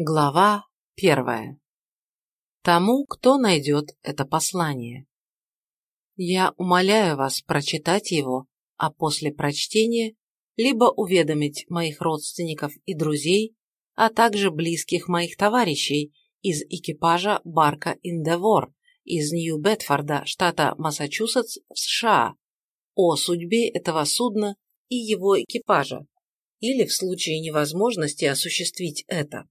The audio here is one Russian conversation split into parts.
Глава первая. Тому, кто найдет это послание. Я умоляю вас прочитать его, а после прочтения либо уведомить моих родственников и друзей, а также близких моих товарищей из экипажа барка Индевор из Нью-Бетфорда, штата Массачусетс, США, о судьбе этого судна и его экипажа, или в случае невозможности осуществить это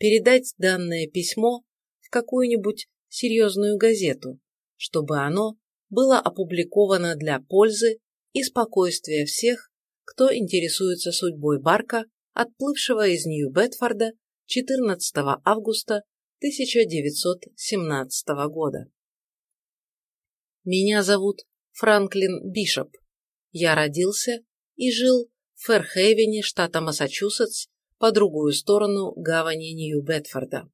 передать данное письмо в какую-нибудь серьезную газету, чтобы оно было опубликовано для пользы и спокойствия всех, кто интересуется судьбой Барка, отплывшего из Нью-Бетфорда 14 августа 1917 года. Меня зовут Франклин Бишоп. Я родился и жил в Фэрхейвене, штата Массачусетс, по другую сторону гавани Нью-Бетфорда.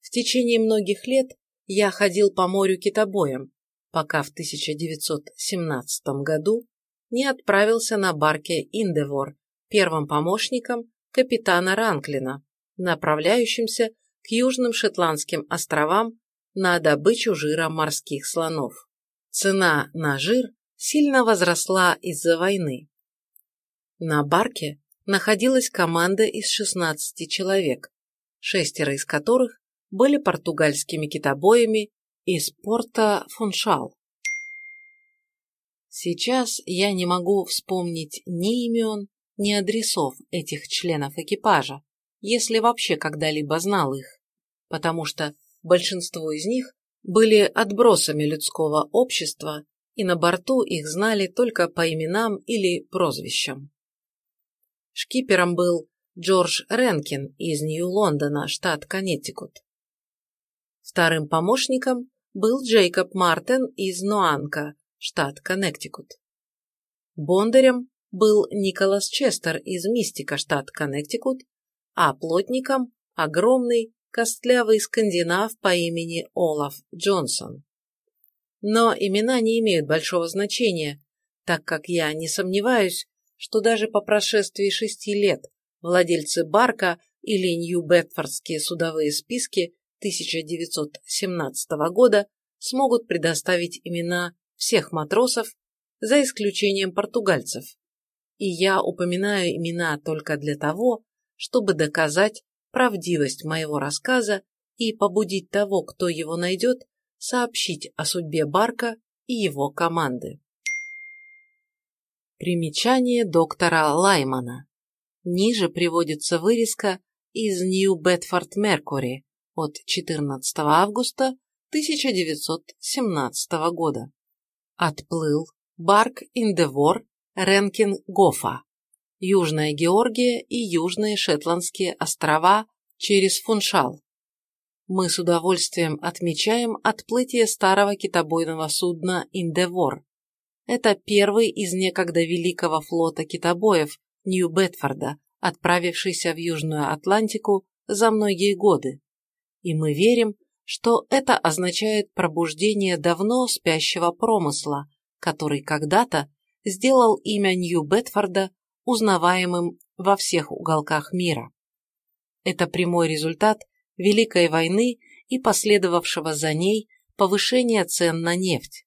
В течение многих лет я ходил по морю китобоем, пока в 1917 году не отправился на барке «Индевор» первым помощником капитана Ранклина, направляющимся к Южным Шотландским островам на добычу жира морских слонов. Цена на жир сильно возросла из-за войны. На барке находилась команда из 16 человек, шестеро из которых были португальскими китобоями из порта Фуншал. Сейчас я не могу вспомнить ни имен, ни адресов этих членов экипажа, если вообще когда-либо знал их, потому что большинство из них были отбросами людского общества, и на борту их знали только по именам или прозвищам. Шкипером был Джордж Ренкин из Нью-Лондона, штат Коннектикут. Вторым помощником был Джейкоб Мартин из Ноанка, штат Коннектикут. Бондарем был Николас Честер из Мистика, штат Коннектикут, а плотником – огромный, костлявый скандинав по имени Олаф Джонсон. Но имена не имеют большого значения, так как я не сомневаюсь, что даже по прошествии шести лет владельцы Барка или Нью-Бетфордские судовые списки 1917 года смогут предоставить имена всех матросов, за исключением португальцев. И я упоминаю имена только для того, чтобы доказать правдивость моего рассказа и побудить того, кто его найдет, сообщить о судьбе Барка и его команды. Примечание доктора Лаймана. Ниже приводится вырезка из New Bedford Mercury от 14 августа 1917 года. Отплыл Барк Индевор Ренкин Гофа, Южная Георгия и Южные Шетландские острова через Фуншал. Мы с удовольствием отмечаем отплытие старого китобойного судна Индевор, это первый из некогда великого флота китобоев Нью-Бетфорда, отправившийся в Южную Атлантику за многие годы. И мы верим, что это означает пробуждение давно спящего промысла, который когда-то сделал имя Нью-Бетфорда узнаваемым во всех уголках мира. Это прямой результат Великой войны и последовавшего за ней повышения цен на нефть.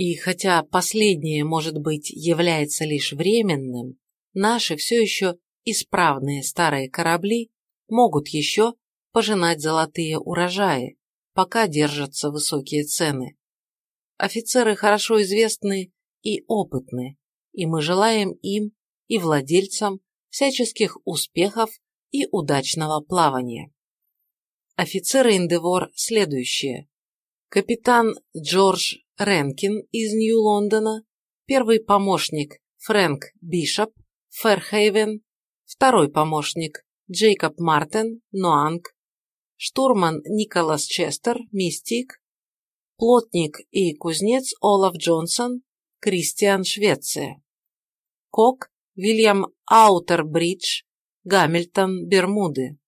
И хотя последнее, может быть, является лишь временным, наши все еще исправные старые корабли могут еще пожинать золотые урожаи, пока держатся высокие цены. Офицеры хорошо известны и опытны, и мы желаем им и владельцам всяческих успехов и удачного плавания. Офицеры Индевор следующие. Капитан Джордж Ренкин из Нью-Лондона, первый помощник Фрэнк Бишоп, Фэрхейвен, второй помощник Джейкоб Мартин, Ноанг, штурман Николас Честер, Мистик, плотник и кузнец Олаф Джонсон, Кристиан, Швеция, кок Вильям Аутербридж, Гамильтон, Бермуды,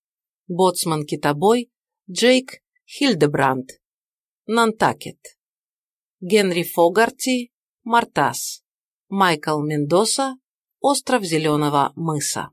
боцман-китобой Джейк Хильдебранд, Нантакет. Генри Фогарти, Мартас, Майкл Мендоса, Остров Зеленого мыса.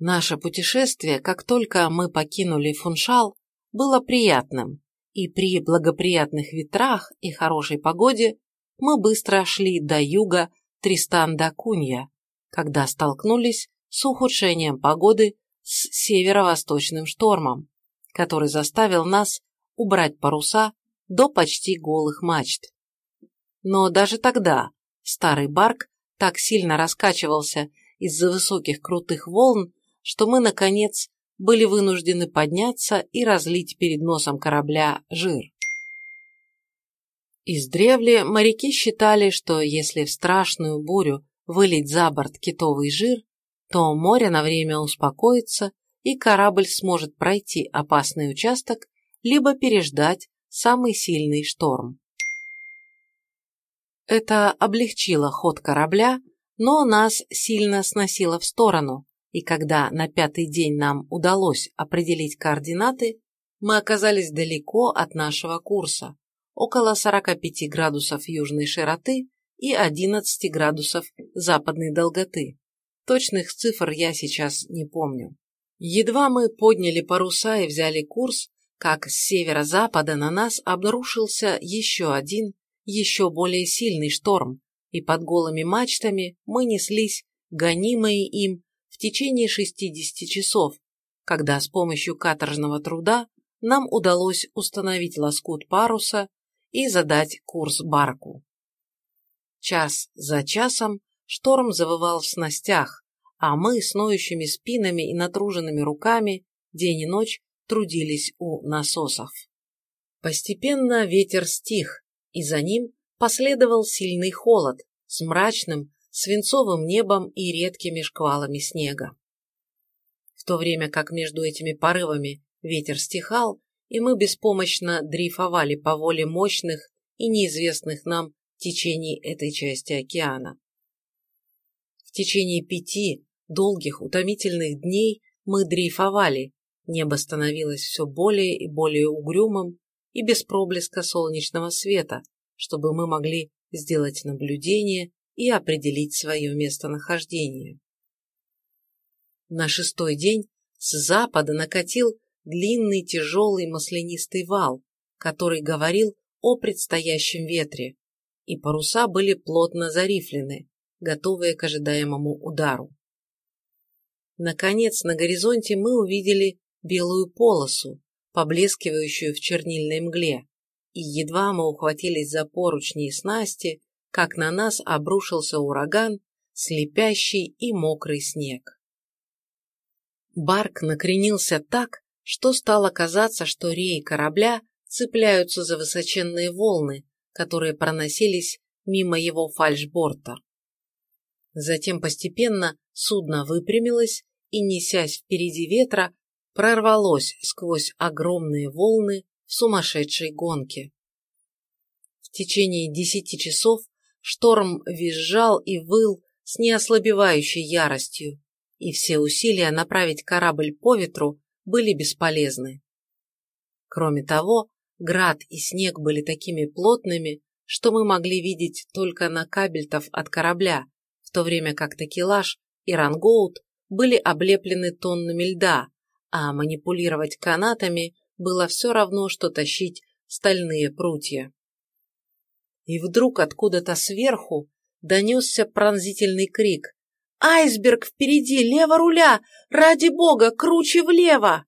Наше путешествие, как только мы покинули Фуншал, было приятным, и при благоприятных ветрах и хорошей погоде мы быстро шли до юга Тристан-да-Кунья, когда столкнулись с ухудшением погоды с северо-восточным штормом, который заставил нас убрать паруса до почти голых мачт. Но даже тогда старый барк так сильно раскачивался из-за высоких крутых волн, что мы, наконец, были вынуждены подняться и разлить перед носом корабля жир. Издревле моряки считали, что если в страшную бурю вылить за борт китовый жир, то море на время успокоится и корабль сможет пройти опасный участок, либо переждать самый сильный шторм. Это облегчило ход корабля, но нас сильно сносило в сторону, и когда на пятый день нам удалось определить координаты, мы оказались далеко от нашего курса, около 45 градусов южной широты и 11 градусов западной долготы. Точных цифр я сейчас не помню. Едва мы подняли паруса и взяли курс, как с северо-запада на нас обрушился еще один, еще более сильный шторм, и под голыми мачтами мы неслись, гонимые им, в течение 60 часов, когда с помощью каторжного труда нам удалось установить лоскут паруса и задать курс барку. Час за часом шторм завывал в снастях, а мы с ноющими спинами и натруженными руками день и ночь трудились у насосов. Постепенно ветер стих, и за ним последовал сильный холод с мрачным, свинцовым небом и редкими шквалами снега. В то время как между этими порывами ветер стихал, и мы беспомощно дрейфовали по воле мощных и неизвестных нам течений этой части океана. В течение пяти долгих утомительных дней мы дрейфовали, небо становилось все более и более угрюмым и без проблеска солнечного света, чтобы мы могли сделать наблюдение и определить свое местонахождение. На шестой день с запада накатил длинный тяжелый маслянистый вал, который говорил о предстоящем ветре, и паруса были плотно зарифлены, готовые к ожидаемому удару. Наконец, на горизонте мы увидели белую полосу, поблескивающую в чернильной мгле, и едва мы ухватились за поручни и снасти, как на нас обрушился ураган, слепящий и мокрый снег. Барк накренился так, что стало казаться, что реи корабля цепляются за высоченные волны, которые проносились мимо его фальшборта. Затем постепенно судно выпрямилось и, несясь впереди ветра, прорвалось сквозь огромные волны в сумасшедшей гонке. В течение десяти часов Шторм визжал и выл с неослабевающей яростью, и все усилия направить корабль по ветру были бесполезны. Кроме того, град и снег были такими плотными, что мы могли видеть только на кабельтов от корабля, в то время как такелаж и рангоут были облеплены тоннами льда, а манипулировать канатами было все равно, что тащить стальные прутья. И вдруг откуда-то сверху донесся пронзительный крик. «Айсберг впереди! Лево руля! Ради бога! Круче влево!»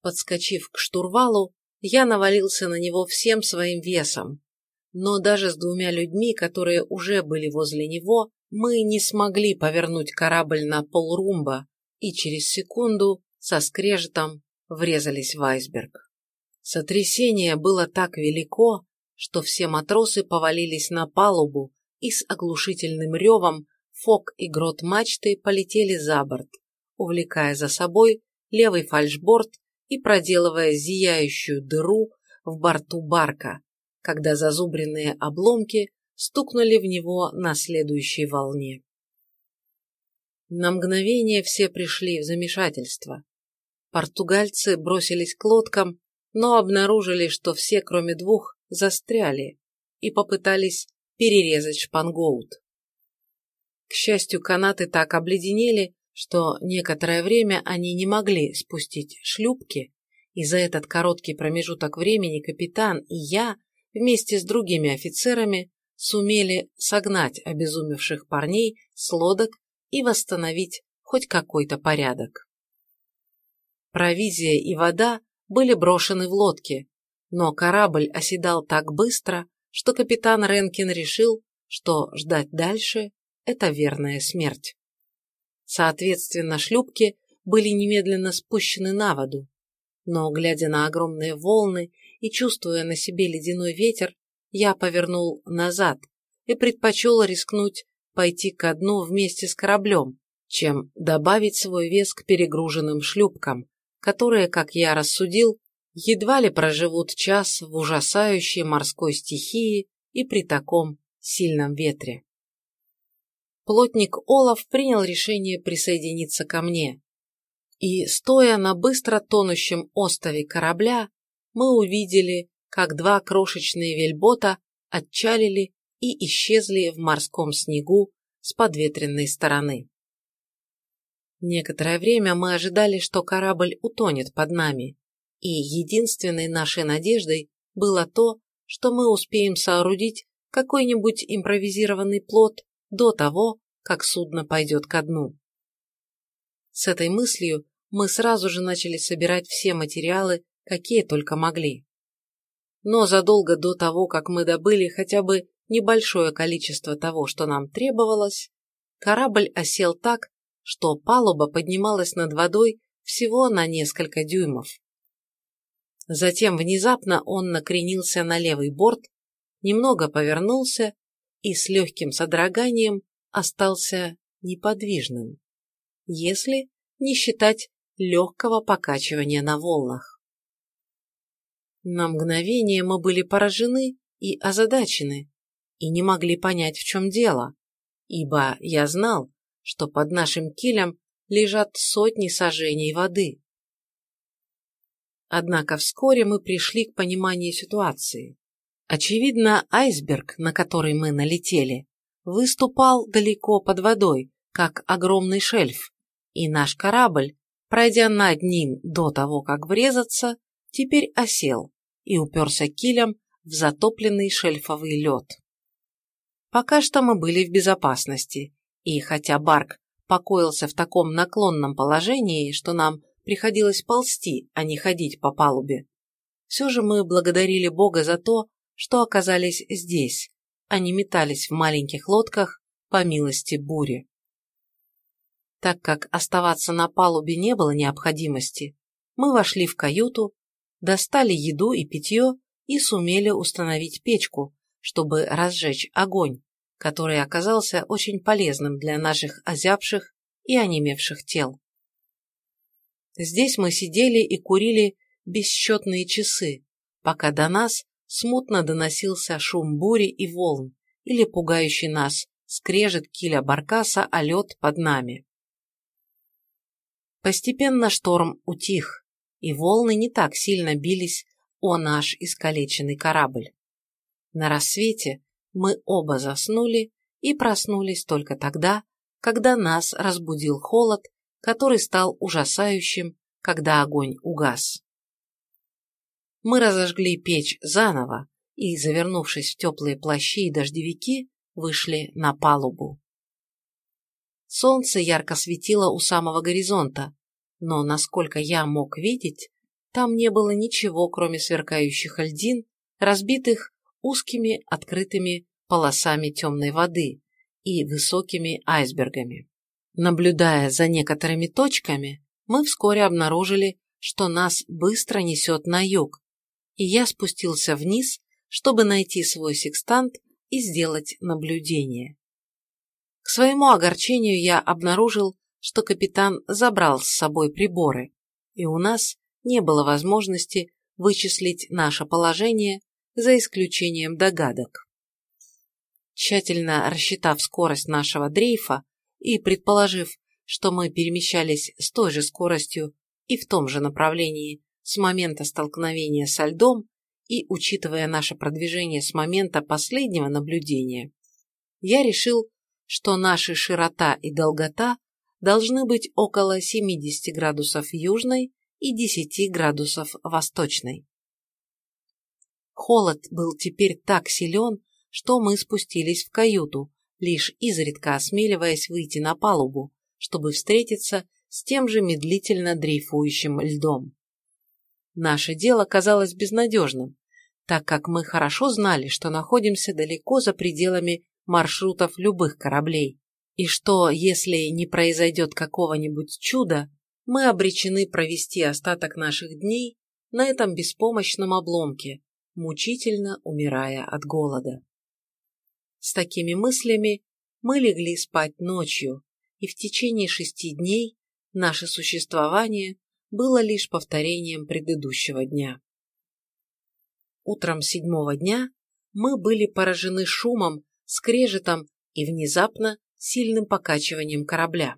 Подскочив к штурвалу, я навалился на него всем своим весом. Но даже с двумя людьми, которые уже были возле него, мы не смогли повернуть корабль на полрумба и через секунду со скрежетом врезались в айсберг. Сотрясение было так велико, что все матросы повалились на палубу и с оглушительным ревом фок и грот мачты полетели за борт, увлекая за собой левый фальшборд и проделывая зияющую дыру в борту барка, когда зазубренные обломки стукнули в него на следующей волне. На мгновение все пришли в замешательство. Португальцы бросились к лодкам, но обнаружили, что все, кроме двух, застряли и попытались перерезать шпангоут. К счастью, канаты так обледенели, что некоторое время они не могли спустить шлюпки, и за этот короткий промежуток времени капитан и я вместе с другими офицерами сумели согнать обезумевших парней с лодок и восстановить хоть какой-то порядок. Провизия и вода были брошены в лодки, но корабль оседал так быстро, что капитан Ренкин решил, что ждать дальше – это верная смерть. Соответственно, шлюпки были немедленно спущены на воду, но, глядя на огромные волны и чувствуя на себе ледяной ветер, я повернул назад и предпочел рискнуть пойти ко дну вместе с кораблем, чем добавить свой вес к перегруженным шлюпкам, которые, как я рассудил, едва ли проживут час в ужасающей морской стихии и при таком сильном ветре. Плотник Олаф принял решение присоединиться ко мне, и, стоя на быстро тонущем острове корабля, мы увидели, как два крошечные вельбота отчалили и исчезли в морском снегу с подветренной стороны. Некоторое время мы ожидали, что корабль утонет под нами, и единственной нашей надеждой было то, что мы успеем соорудить какой-нибудь импровизированный плот до того, как судно пойдет ко дну. С этой мыслью мы сразу же начали собирать все материалы, какие только могли. Но задолго до того, как мы добыли хотя бы небольшое количество того, что нам требовалось, корабль осел так, что палуба поднималась над водой всего на несколько дюймов. Затем внезапно он накренился на левый борт, немного повернулся и с легким содроганием остался неподвижным, если не считать легкого покачивания на волнах. На мгновение мы были поражены и озадачены, и не могли понять, в чем дело, ибо я знал, что под нашим килем лежат сотни сажений воды. Однако вскоре мы пришли к пониманию ситуации. Очевидно, айсберг, на который мы налетели, выступал далеко под водой, как огромный шельф, и наш корабль пройдя над ним до того, как врезаться, теперь осел и уперся килем в затопленный шельфовый лед. Пока что мы были в безопасности, и хотя Барк покоился в таком наклонном положении, что нам приходилось ползти, а не ходить по палубе, все же мы благодарили Бога за то, что оказались здесь, а не метались в маленьких лодках по милости бури. Так как оставаться на палубе не было необходимости, мы вошли в каюту, достали еду и питье и сумели установить печку, чтобы разжечь огонь, который оказался очень полезным для наших озябших и онемевших тел. Здесь мы сидели и курили бесчетные часы, пока до нас смутно доносился шум бури и волн или пугающий нас скрежет киля баркаса о лед под нами. Постепенно шторм утих, и волны не так сильно бились о наш искалеченный корабль. На рассвете мы оба заснули и проснулись только тогда, когда нас разбудил холод, который стал ужасающим, когда огонь угас. Мы разожгли печь заново и, завернувшись в теплые плащи и дождевики, вышли на палубу. Солнце ярко светило у самого горизонта, но, насколько я мог видеть, там не было ничего, кроме сверкающих льдин, разбитых узкими открытыми полосами темной воды и высокими айсбергами. Наблюдая за некоторыми точками, мы вскоре обнаружили, что нас быстро несет на юг, и я спустился вниз, чтобы найти свой секстант и сделать наблюдение. К своему огорчению я обнаружил, что капитан забрал с собой приборы, и у нас не было возможности вычислить наше положение за исключением догадок. Тщательно рассчитав скорость нашего дрейфа и предположив, что мы перемещались с той же скоростью и в том же направлении с момента столкновения со льдом и учитывая наше продвижение с момента последнего наблюдения, я решил, что наши широта и долгота должны быть около 70 градусов южной и 10 градусов восточной. Холод был теперь так силен, что мы спустились в каюту, лишь изредка осмеливаясь выйти на палубу, чтобы встретиться с тем же медлительно дрейфующим льдом. Наше дело казалось безнадежным, так как мы хорошо знали, что находимся далеко за пределами маршрутов любых кораблей, и что, если не произойдет какого-нибудь чуда, мы обречены провести остаток наших дней на этом беспомощном обломке, мучительно умирая от голода. С такими мыслями мы легли спать ночью, и в течение шести дней наше существование было лишь повторением предыдущего дня. Утром седьмого дня мы были поражены шумом, скрежетом и внезапно сильным покачиванием корабля.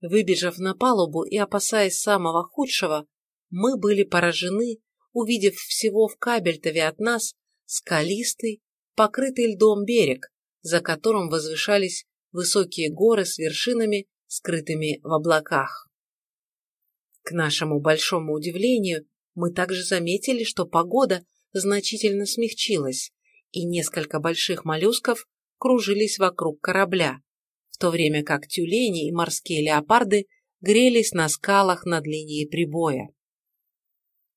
Выбежав на палубу и опасаясь самого худшего, мы были поражены, увидев всего в кабельтове от нас скалистый, покрытый льдом берег, за которым возвышались высокие горы с вершинами, скрытыми в облаках. К нашему большому удивлению, мы также заметили, что погода значительно смягчилась, и несколько больших моллюсков кружились вокруг корабля, в то время как тюлени и морские леопарды грелись на скалах над линией прибоя.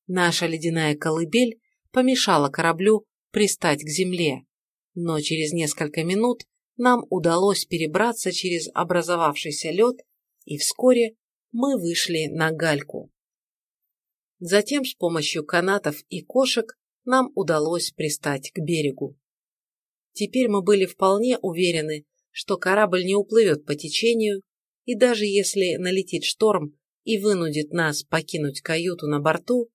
Наша ледяная колыбель помешала кораблю пристать к земле, но через несколько минут нам удалось перебраться через образовавшийся лед, и вскоре мы вышли на гальку. Затем с помощью канатов и кошек нам удалось пристать к берегу. Теперь мы были вполне уверены, что корабль не уплывет по течению, и даже если налетит шторм и вынудит нас покинуть каюту на борту,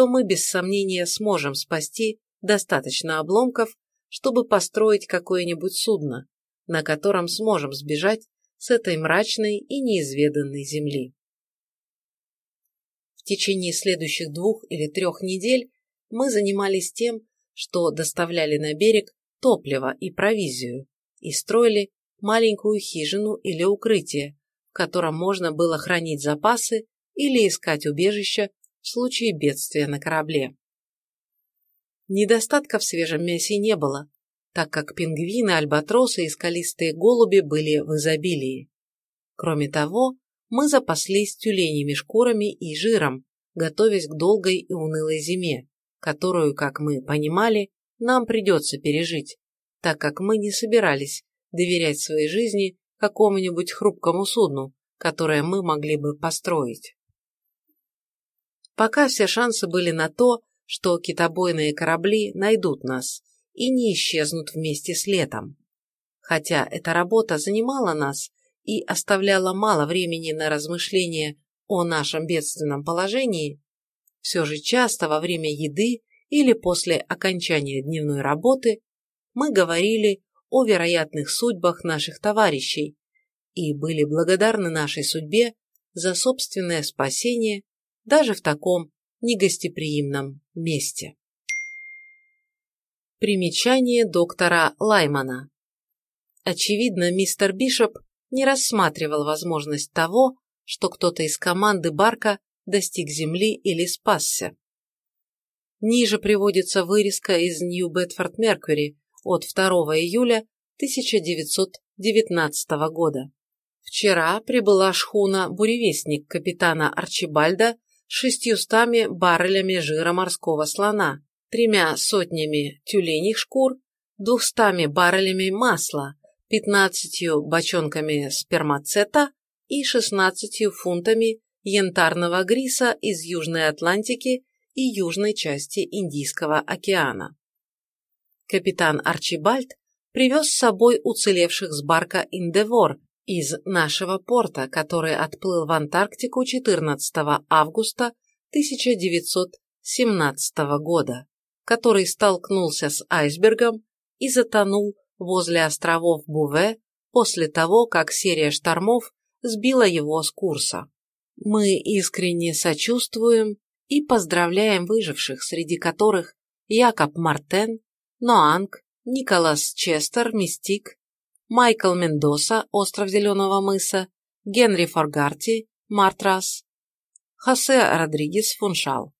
то мы без сомнения сможем спасти достаточно обломков, чтобы построить какое-нибудь судно, на котором сможем сбежать с этой мрачной и неизведанной земли. В течение следующих двух или трех недель мы занимались тем, что доставляли на берег топливо и провизию и строили маленькую хижину или укрытие, в котором можно было хранить запасы или искать убежище в случае бедствия на корабле. Недостатка в свежем мясе не было, так как пингвины, альбатросы и скалистые голуби были в изобилии. Кроме того, мы запаслись тюленями шкурами и жиром, готовясь к долгой и унылой зиме, которую, как мы понимали, нам придется пережить, так как мы не собирались доверять своей жизни какому-нибудь хрупкому судну, которое мы могли бы построить. Пока все шансы были на то, что китобойные корабли найдут нас и не исчезнут вместе с летом. Хотя эта работа занимала нас и оставляла мало времени на размышления о нашем бедственном положении, все же часто во время еды или после окончания дневной работы мы говорили о вероятных судьбах наших товарищей и были благодарны нашей судьбе за собственное спасение даже в таком негостеприимном месте. Примечание доктора Лаймана. Очевидно, мистер Бишоп не рассматривал возможность того, что кто-то из команды Барка достиг земли или спасся. Ниже приводится вырезка из Mercury от 2 июля 1919 года. Вчера прибыла шхуна «Буревестник» капитана Арчибальда шестьюстами баррелями жира морского слона, тремя сотнями тюленей шкур, двухстами баррелями масла, пятнадцатью бочонками спермацета и шестнадцатью фунтами янтарного гриса из Южной Атлантики и южной части Индийского океана. Капитан Арчибальд привез с собой уцелевших с барка «Индевор» из нашего порта, который отплыл в Антарктику 14 августа 1917 года, который столкнулся с айсбергом и затонул возле островов Буве после того, как серия штормов сбила его с курса. Мы искренне сочувствуем и поздравляем выживших, среди которых Якоб Мартен, Ноанг, Николас Честер, Мистик, Майкл Мендоса, остров Зеленого мыса, Генри Форгарти, Мартрас, Хосе Родригес Фуншал.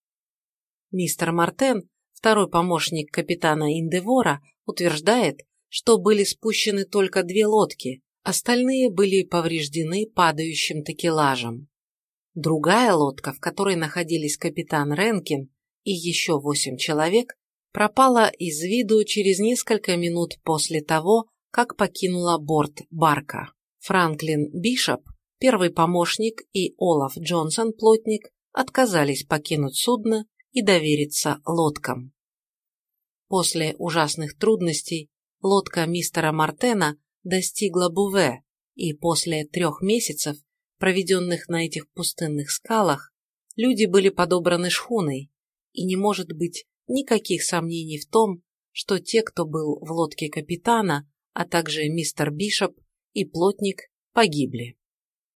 Мистер Мартен, второй помощник капитана Индевора, утверждает, что были спущены только две лодки, остальные были повреждены падающим такелажем. Другая лодка, в которой находились капитан Ренкин и еще восемь человек, пропала из виду через несколько минут после того, как покинула борт барка. Франклин Бишоп, первый помощник, и Олаф Джонсон, плотник, отказались покинуть судно и довериться лодкам. После ужасных трудностей лодка мистера Мартена достигла Буве, и после трех месяцев, проведенных на этих пустынных скалах, люди были подобраны шхуной, и не может быть никаких сомнений в том, что те, кто был в лодке капитана, а также мистер Бишоп и плотник, погибли.